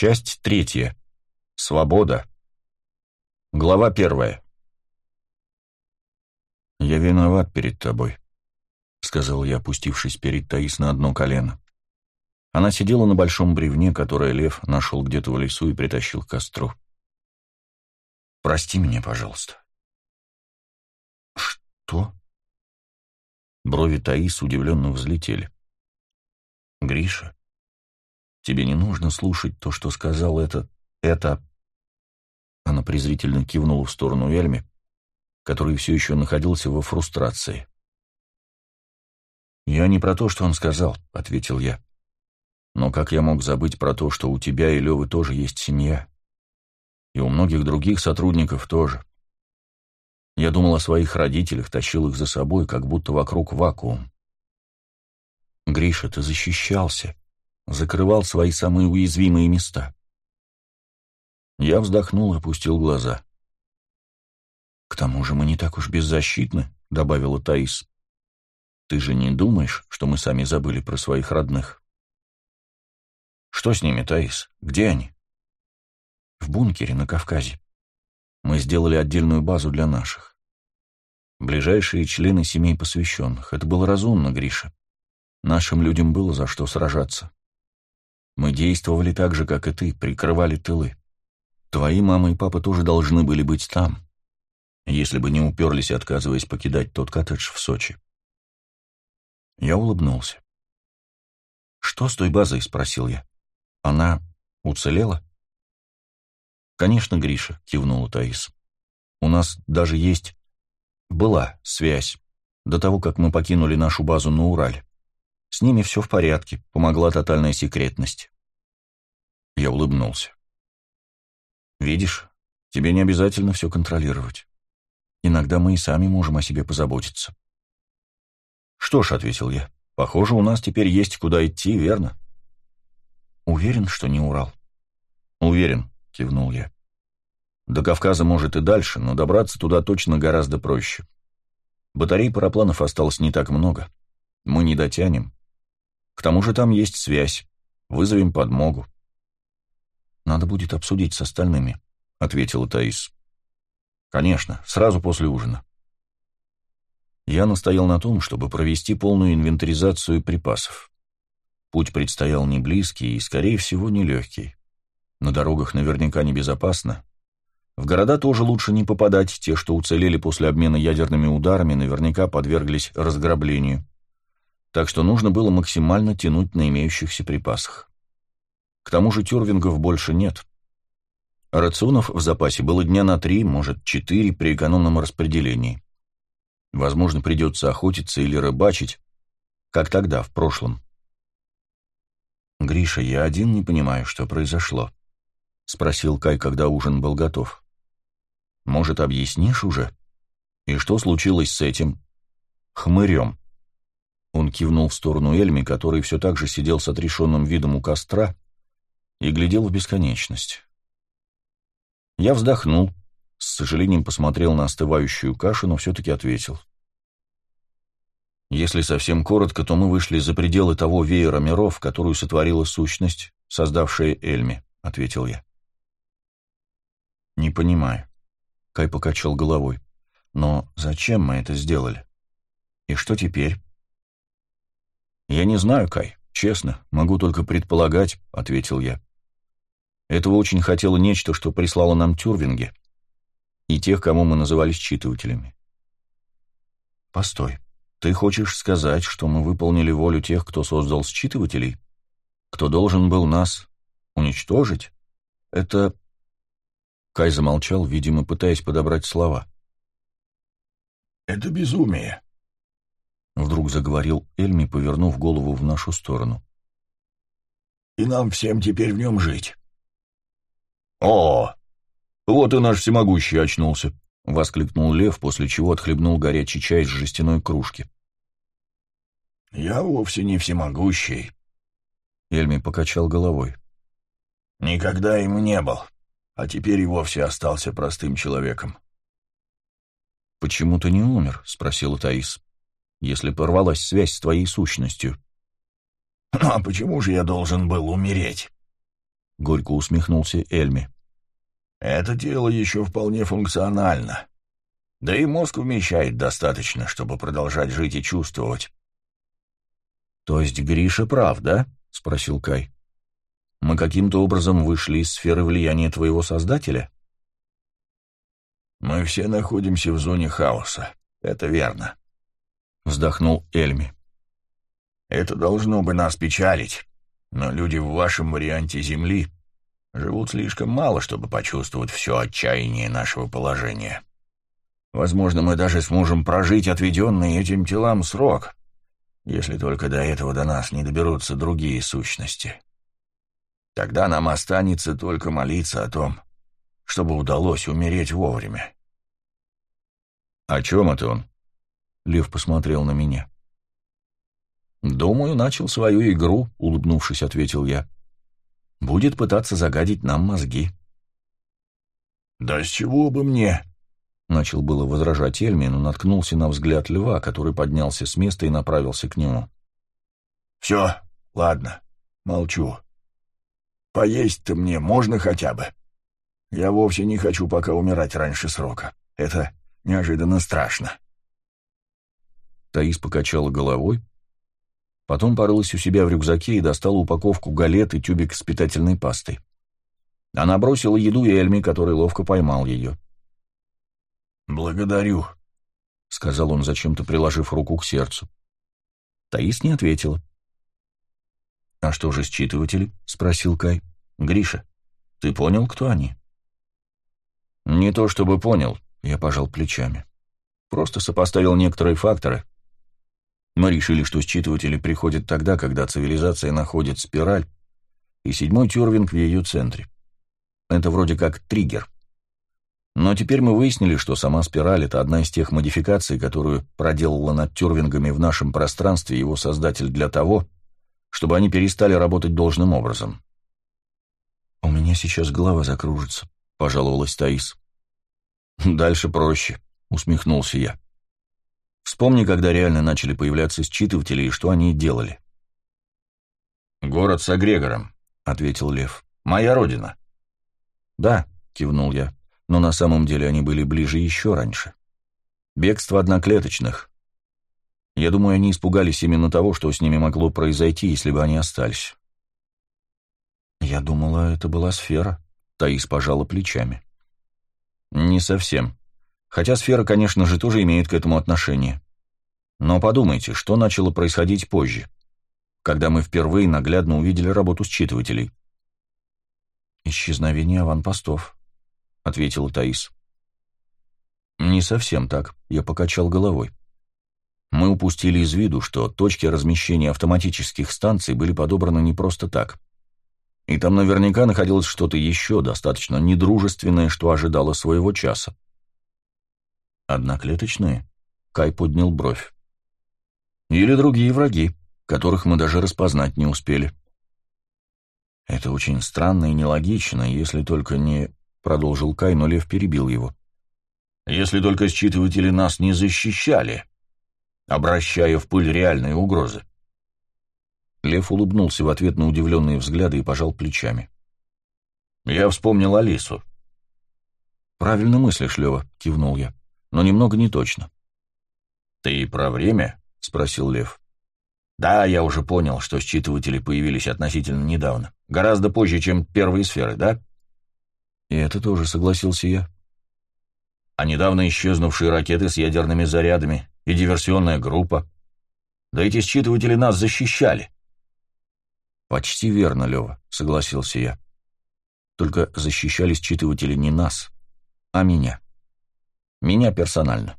Часть третья. Свобода. Глава первая. «Я виноват перед тобой», — сказал я, опустившись перед Таис на одно колено. Она сидела на большом бревне, которое лев нашел где-то в лесу и притащил к костру. «Прости меня, пожалуйста». «Что?» Брови Таис удивленно взлетели. «Гриша, тебе не нужно слушать то, что сказал это... это...» Она презрительно кивнула в сторону Эльми, который все еще находился во фрустрации. «Я не про то, что он сказал», — ответил я. «Но как я мог забыть про то, что у тебя и Левы тоже есть семья? И у многих других сотрудников тоже. Я думал о своих родителях, тащил их за собой, как будто вокруг вакуум. Гриша, ты защищался, закрывал свои самые уязвимые места. Я вздохнул и опустил глаза. «К тому же мы не так уж беззащитны», — добавила Таис. «Ты же не думаешь, что мы сами забыли про своих родных?» «Что с ними, Таис? Где они?» «В бункере на Кавказе. Мы сделали отдельную базу для наших. Ближайшие члены семей посвященных. Это было разумно, Гриша. Нашим людям было за что сражаться. Мы действовали так же, как и ты, прикрывали тылы. Твои мама и папа тоже должны были быть там, если бы не уперлись, отказываясь покидать тот коттедж в Сочи. Я улыбнулся. «Что с той базой?» — спросил я. «Она уцелела?» «Конечно, Гриша», — кивнула Таис. «У нас даже есть... была связь до того, как мы покинули нашу базу на Урале. С ними все в порядке, помогла тотальная секретность». Я улыбнулся. «Видишь, тебе не обязательно все контролировать. Иногда мы и сами можем о себе позаботиться». «Что ж», — ответил я, — «похоже, у нас теперь есть куда идти, верно?» «Уверен, что не Урал?» «Уверен», — кивнул я. «До Кавказа, может, и дальше, но добраться туда точно гораздо проще. Батарей парапланов осталось не так много. Мы не дотянем. К тому же там есть связь. Вызовем подмогу. Надо будет обсудить с остальными», — ответила Таис. «Конечно, сразу после ужина». Я настоял на том, чтобы провести полную инвентаризацию припасов. Путь предстоял не близкий и, скорее всего, нелегкий. На дорогах наверняка небезопасно. В города тоже лучше не попадать, те, что уцелели после обмена ядерными ударами, наверняка подверглись разграблению. Так что нужно было максимально тянуть на имеющихся припасах. К тому же тюрвингов больше нет. Рационов в запасе было дня на три, может, четыре при экономном распределении. Возможно, придется охотиться или рыбачить, как тогда, в прошлом. «Гриша, я один не понимаю, что произошло», — спросил Кай, когда ужин был готов. «Может, объяснишь уже? И что случилось с этим хмырем?» Он кивнул в сторону Эльми, который все так же сидел с отрешенным видом у костра, и глядел в бесконечность. Я вздохнул, с сожалением посмотрел на остывающую кашу, но все-таки ответил. Если совсем коротко, то мы вышли за пределы того веера миров, которую сотворила сущность, создавшая Эльми, — ответил я. Не понимаю. Кай покачал головой. Но зачем мы это сделали? И что теперь? Я не знаю, Кай, честно, могу только предполагать, — ответил я. Этого очень хотело нечто, что прислало нам Тюрвинги, и тех, кому мы называли считывателями. Постой, ты хочешь сказать, что мы выполнили волю тех, кто создал считывателей? Кто должен был нас уничтожить? Это... Кай замолчал, видимо, пытаясь подобрать слова. «Это безумие», — вдруг заговорил Эльми, повернув голову в нашу сторону. «И нам всем теперь в нем жить. «О, вот и наш всемогущий очнулся!» — воскликнул Лев, после чего отхлебнул горячий чай из жестяной кружки. «Я вовсе не всемогущий», — Эльми покачал головой. «Никогда им не был, а теперь и вовсе остался простым человеком». «Почему ты не умер?» — спросила Таис. «Если порвалась связь с твоей сущностью». «А почему же я должен был умереть?» — горько усмехнулся Эльми. «Это тело еще вполне функционально. Да и мозг вмещает достаточно, чтобы продолжать жить и чувствовать». «То есть Гриша прав, да?» — спросил Кай. «Мы каким-то образом вышли из сферы влияния твоего создателя?» «Мы все находимся в зоне хаоса, это верно», — вздохнул Эльми. «Это должно бы нас печалить, но люди в вашем варианте Земли живут слишком мало, чтобы почувствовать все отчаяние нашего положения. Возможно, мы даже сможем прожить отведенный этим телам срок, если только до этого до нас не доберутся другие сущности. Тогда нам останется только молиться о том, чтобы удалось умереть вовремя. «О чем это он?» Лев посмотрел на меня. «Думаю, начал свою игру», — улыбнувшись, ответил я. «Будет пытаться загадить нам мозги». «Да с чего бы мне?» — начал было возражать Эльми, но наткнулся на взгляд льва, который поднялся с места и направился к нему. «Все, ладно, молчу. Поесть-то мне можно хотя бы? Я вовсе не хочу пока умирать раньше срока. Это неожиданно страшно». Таис покачала головой, Потом порылась у себя в рюкзаке и достала упаковку галет и тюбик с питательной пастой. Она бросила еду Эльми, который ловко поймал ее. «Благодарю», — сказал он, зачем-то приложив руку к сердцу. Таис не ответила. «А что же считыватели?» — спросил Кай. «Гриша, ты понял, кто они?» «Не то чтобы понял», — я пожал плечами. «Просто сопоставил некоторые факторы, мы решили, что считыватели приходят тогда, когда цивилизация находит спираль, и седьмой тюрвинг в ее центре. Это вроде как триггер. Но теперь мы выяснили, что сама спираль — это одна из тех модификаций, которую проделала над тюрвингами в нашем пространстве его создатель для того, чтобы они перестали работать должным образом. «У меня сейчас голова закружится», — пожаловалась Таис. «Дальше проще», — усмехнулся я. Вспомни, когда реально начали появляться считыватели и что они делали. «Город с Агрегором», — ответил Лев. «Моя родина». «Да», — кивнул я, — «но на самом деле они были ближе еще раньше. Бегство одноклеточных. Я думаю, они испугались именно того, что с ними могло произойти, если бы они остались». «Я думала, это была сфера», — Таис пожала плечами. «Не совсем. Хотя сфера, конечно же, тоже имеет к этому отношение. Но подумайте, что начало происходить позже, когда мы впервые наглядно увидели работу считывателей. «Исчезновение аванпостов», — ответила Таис. «Не совсем так», — я покачал головой. Мы упустили из виду, что точки размещения автоматических станций были подобраны не просто так. И там наверняка находилось что-то еще достаточно недружественное, что ожидало своего часа. Одноклеточные? Кай поднял бровь. Или другие враги, которых мы даже распознать не успели. Это очень странно и нелогично, если только не... Продолжил Кай, но Лев перебил его. Если только считыватели нас не защищали, обращая в пыль реальные угрозы. Лев улыбнулся в ответ на удивленные взгляды и пожал плечами. «Я вспомнил Алису». «Правильно мыслишь, Лева», — кивнул я но немного не точно. «Ты про время?» — спросил Лев. «Да, я уже понял, что считыватели появились относительно недавно. Гораздо позже, чем первые сферы, да?» И это тоже согласился я. А недавно исчезнувшие ракеты с ядерными зарядами и диверсионная группа. Да эти считыватели нас защищали. «Почти верно, Лева», — согласился я. «Только защищали считыватели не нас, а меня». Меня персонально.